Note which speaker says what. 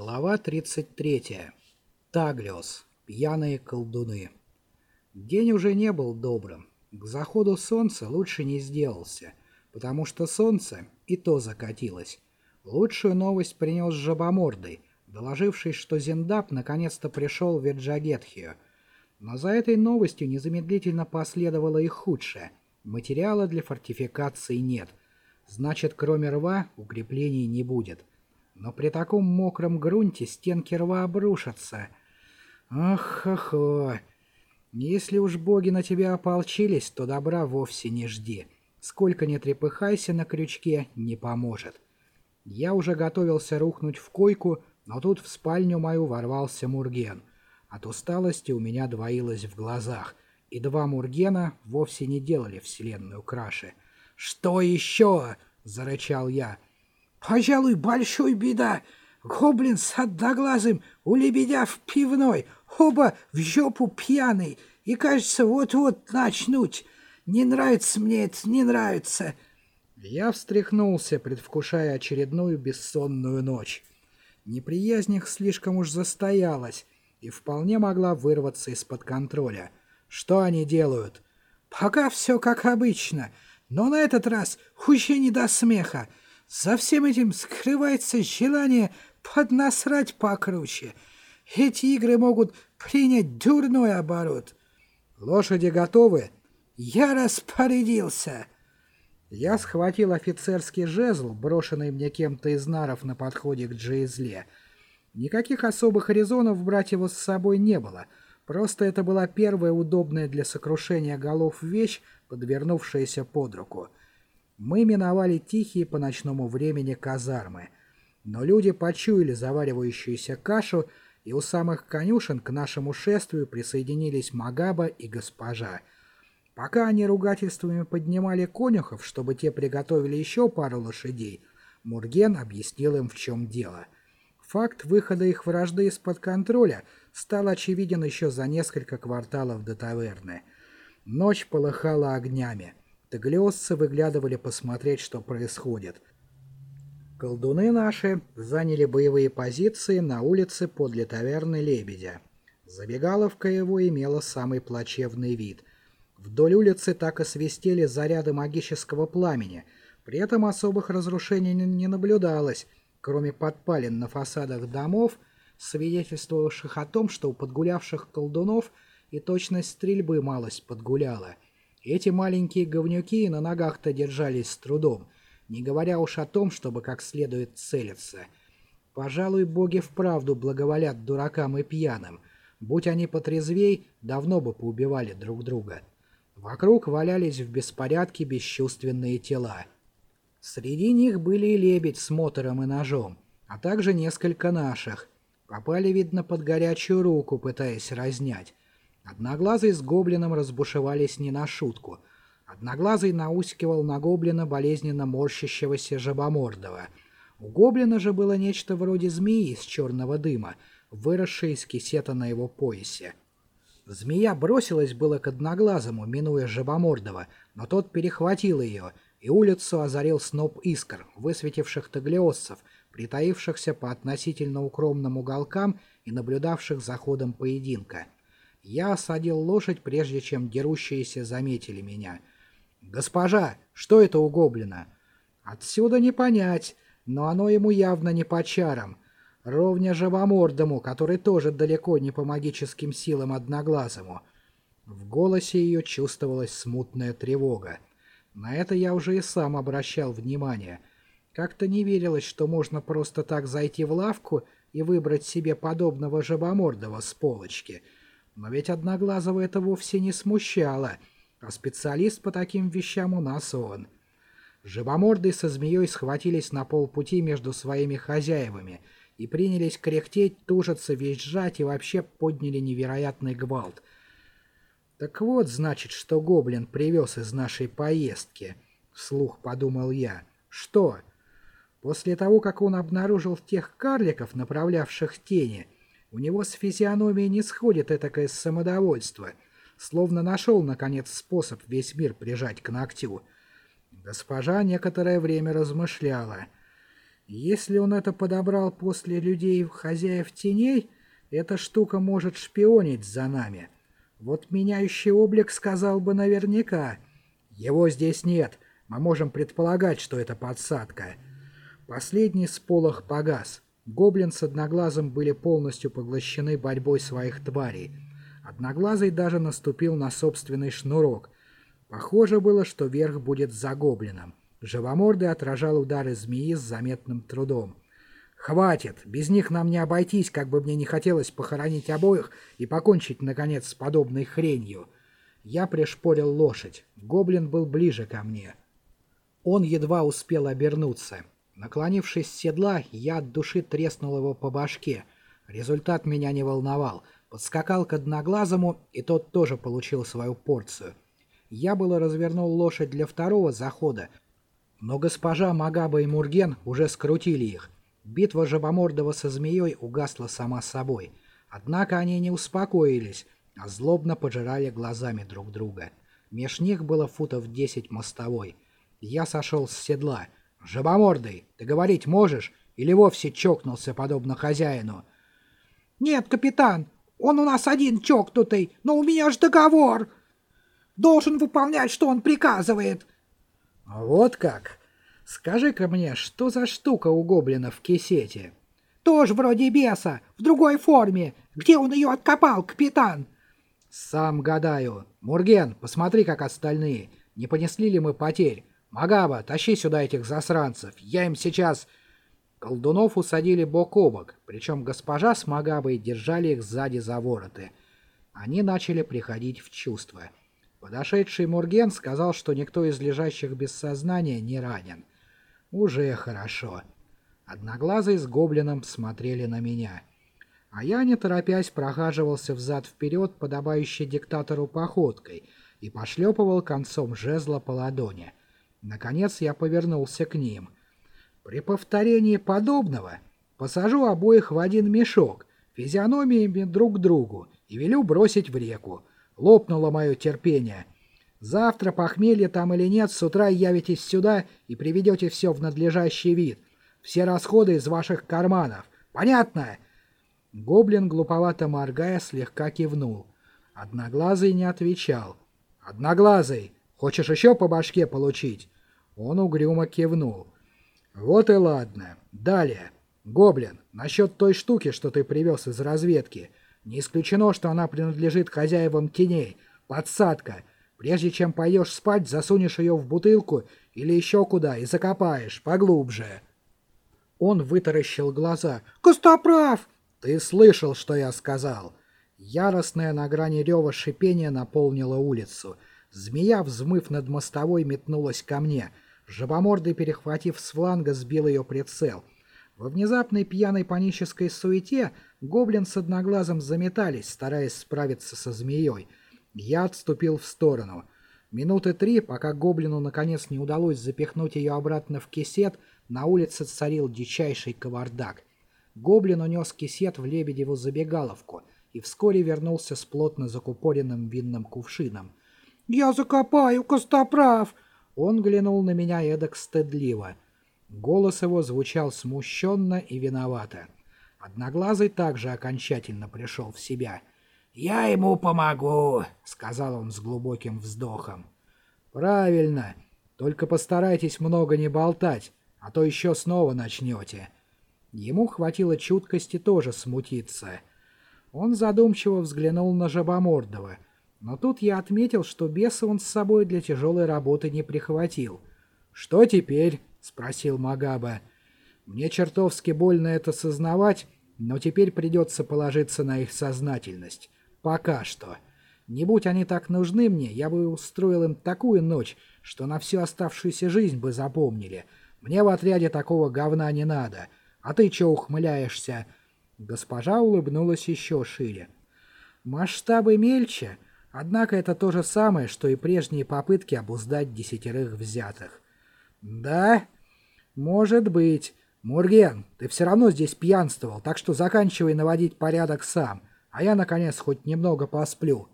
Speaker 1: Глава 33. Таглиос. Пьяные колдуны. День уже не был добрым. К заходу солнца лучше не сделался, потому что солнце и то закатилось. Лучшую новость принес Жабомордый, доложивший, что Зиндап наконец-то пришел в Верджагетхию. Но за этой новостью незамедлительно последовало и худшее. Материала для фортификации нет. Значит, кроме рва, укреплений не будет но при таком мокром грунте стенки рва обрушатся. Ах-хо-хо! Если уж боги на тебя ополчились, то добра вовсе не жди. Сколько ни трепыхайся на крючке, не поможет. Я уже готовился рухнуть в койку, но тут в спальню мою ворвался Мурген. От усталости у меня двоилось в глазах, и два Мургена вовсе не делали вселенную краше. «Что еще?» — зарычал я. Пожалуй, большой беда. Гоблин с одноглазым у лебедя в пивной, оба в жопу пьяный, и, кажется, вот-вот начнуть. Не нравится мне это, не нравится. Я встряхнулся, предвкушая очередную бессонную ночь. Неприязнь их слишком уж застоялась и вполне могла вырваться из-под контроля. Что они делают? Пока все как обычно, но на этот раз уже не до смеха. За всем этим скрывается желание поднасрать покруче. Эти игры могут принять дурной оборот. Лошади готовы? Я распорядился. Я схватил офицерский жезл, брошенный мне кем-то из наров на подходе к Джейзле. Никаких особых резонов брать его с собой не было. Просто это была первая удобная для сокрушения голов вещь, подвернувшаяся под руку. Мы миновали тихие по ночному времени казармы. Но люди почуяли заваривающуюся кашу, и у самых конюшен к нашему шествию присоединились Магаба и госпожа. Пока они ругательствами поднимали конюхов, чтобы те приготовили еще пару лошадей, Мурген объяснил им, в чем дело. Факт выхода их вражды из-под контроля стал очевиден еще за несколько кварталов до таверны. Ночь полыхала огнями. Таглиосцы выглядывали посмотреть, что происходит. Колдуны наши заняли боевые позиции на улице подле таверны Лебедя. Забегаловка его имела самый плачевный вид. Вдоль улицы так и свистели заряды магического пламени, при этом особых разрушений не наблюдалось, кроме подпалин на фасадах домов, свидетельствовавших о том, что у подгулявших колдунов и точность стрельбы малость подгуляла – эти маленькие говнюки на ногах-то держались с трудом, не говоря уж о том, чтобы как следует целиться. Пожалуй, боги вправду благоволят дуракам и пьяным. Будь они потрезвей, давно бы поубивали друг друга. Вокруг валялись в беспорядке бесчувственные тела. Среди них были и лебедь с мотором и ножом, а также несколько наших. Попали, видно, под горячую руку, пытаясь разнять. Одноглазый с гоблином разбушевались не на шутку. Одноглазый наускивал на гоблина болезненно морщащегося жабомордого. У гоблина же было нечто вроде змеи из черного дыма, выросшей из кисета на его поясе. Змея бросилась было к одноглазому, минуя жабомордого, но тот перехватил ее, и улицу озарил сноп искр, высветивших таглиоссов, притаившихся по относительно укромным уголкам и наблюдавших за ходом поединка. Я осадил лошадь, прежде чем дерущиеся заметили меня. «Госпожа, что это у гоблина?» «Отсюда не понять, но оно ему явно не по чарам. Ровня живомордому, который тоже далеко не по магическим силам одноглазому». В голосе ее чувствовалась смутная тревога. На это я уже и сам обращал внимание. Как-то не верилось, что можно просто так зайти в лавку и выбрать себе подобного жабомордого с полочки — но ведь Одноглазого это вовсе не смущало, а специалист по таким вещам у нас он. Живоморды со змеей схватились на полпути между своими хозяевами и принялись кряхтеть, тужиться, визжать и вообще подняли невероятный гвалт. «Так вот, значит, что гоблин привез из нашей поездки», — вслух подумал я. «Что?» После того, как он обнаружил тех карликов, направлявших тени, — у него с физиономией не сходит этакое самодовольство, словно нашел, наконец, способ весь мир прижать к ногтю. Госпожа некоторое время размышляла. Если он это подобрал после людей хозяев теней, эта штука может шпионить за нами. Вот меняющий облик сказал бы наверняка. Его здесь нет, мы можем предполагать, что это подсадка. Последний сполох погас. Гоблин с Одноглазым были полностью поглощены борьбой своих тварей. Одноглазый даже наступил на собственный шнурок. Похоже было, что верх будет за Гоблином. Живомордый отражал удары змеи с заметным трудом. «Хватит! Без них нам не обойтись, как бы мне не хотелось похоронить обоих и покончить, наконец, с подобной хренью». Я пришпорил лошадь. Гоблин был ближе ко мне. Он едва успел обернуться. Наклонившись с седла, я от души треснул его по башке. Результат меня не волновал. Подскакал к одноглазому, и тот тоже получил свою порцию. Я было развернул лошадь для второго захода, но госпожа Магаба и Мурген уже скрутили их. Битва Жабомордова со змеей угасла сама собой. Однако они не успокоились, а злобно пожирали глазами друг друга. Меж них было футов десять мостовой. Я сошел с седла — «Жабомордый, ты говорить можешь? Или вовсе чокнулся, подобно хозяину?»
Speaker 2: «Нет, капитан, он у нас один чокнутый, но у меня же договор. Должен выполнять, что он приказывает».
Speaker 1: «Вот как? Скажи-ка мне, что за штука у гоблина в кисете?»
Speaker 2: «Тоже вроде беса, в другой форме. Где он ее откопал, капитан?»
Speaker 1: «Сам гадаю. Мурген, посмотри, как остальные. Не понесли ли мы потерь? «Магаба, тащи сюда этих засранцев, я им сейчас...» Колдунов усадили бок о бок, причем госпожа с Магабой держали их сзади за вороты. Они начали приходить в чувство. Подошедший Мурген сказал, что никто из лежащих без сознания не ранен. Уже хорошо. Одноглазый с гоблином смотрели на меня. А я, не торопясь, прохаживался взад-вперед, подобающей диктатору походкой, и пошлепывал концом жезла по ладони. Наконец я повернулся к ним. При повторении подобного посажу обоих в один мешок, физиономиями друг к другу, и велю бросить в реку. Лопнуло мое терпение. Завтра, похмелье там или нет, с утра явитесь сюда и приведете все в надлежащий вид. Все расходы из ваших карманов. Понятно?» Гоблин, глуповато моргая, слегка кивнул. Одноглазый не отвечал. «Одноглазый, Хочешь еще по башке получить?» Он угрюмо кивнул. «Вот и ладно. Далее. Гоблин, насчет той штуки, что ты привез из разведки. Не исключено, что она принадлежит хозяевам теней. Подсадка. Прежде чем пойдешь спать, засунешь ее в бутылку или еще куда и закопаешь поглубже». Он вытаращил глаза. «Костоправ!» «Ты слышал, что я сказал?» Яростное на грани рева шипение наполнило улицу — Змея, взмыв над мостовой, метнулась ко мне. Жабомордый, перехватив с фланга, сбил ее прицел. Во внезапной пьяной панической суете гоблин с одноглазом заметались, стараясь справиться со змеей. Я отступил в сторону. Минуты три, пока гоблину наконец не удалось запихнуть ее обратно в кисет, на улице царил дичайший кавардак. Гоблин унес кисет в Лебедеву забегаловку и вскоре вернулся с плотно закупоренным винным кувшином.
Speaker 2: «Я закопаю, Костоправ!»
Speaker 1: Он глянул на меня эдак стыдливо. Голос его звучал смущенно и виновато. Одноглазый также окончательно пришел в себя. «Я ему помогу», — сказал он с глубоким вздохом. «Правильно. Только постарайтесь много не болтать, а то еще снова начнете». Ему хватило чуткости тоже смутиться. Он задумчиво взглянул на Жабомордова — но тут я отметил, что беса он с собой для тяжелой работы не прихватил. «Что теперь?» — спросил Магаба. «Мне чертовски больно это сознавать, но теперь придется положиться на их сознательность. Пока что. Не будь они так нужны мне, я бы устроил им такую ночь, что на всю оставшуюся жизнь бы запомнили. Мне в отряде такого говна не надо. А ты че ухмыляешься?» Госпожа улыбнулась еще шире. «Масштабы мельче». Однако это то же самое, что и прежние попытки обуздать десятерых взятых. «Да? Может быть. Мурген, ты все равно здесь пьянствовал, так что заканчивай наводить порядок сам, а я, наконец, хоть немного посплю.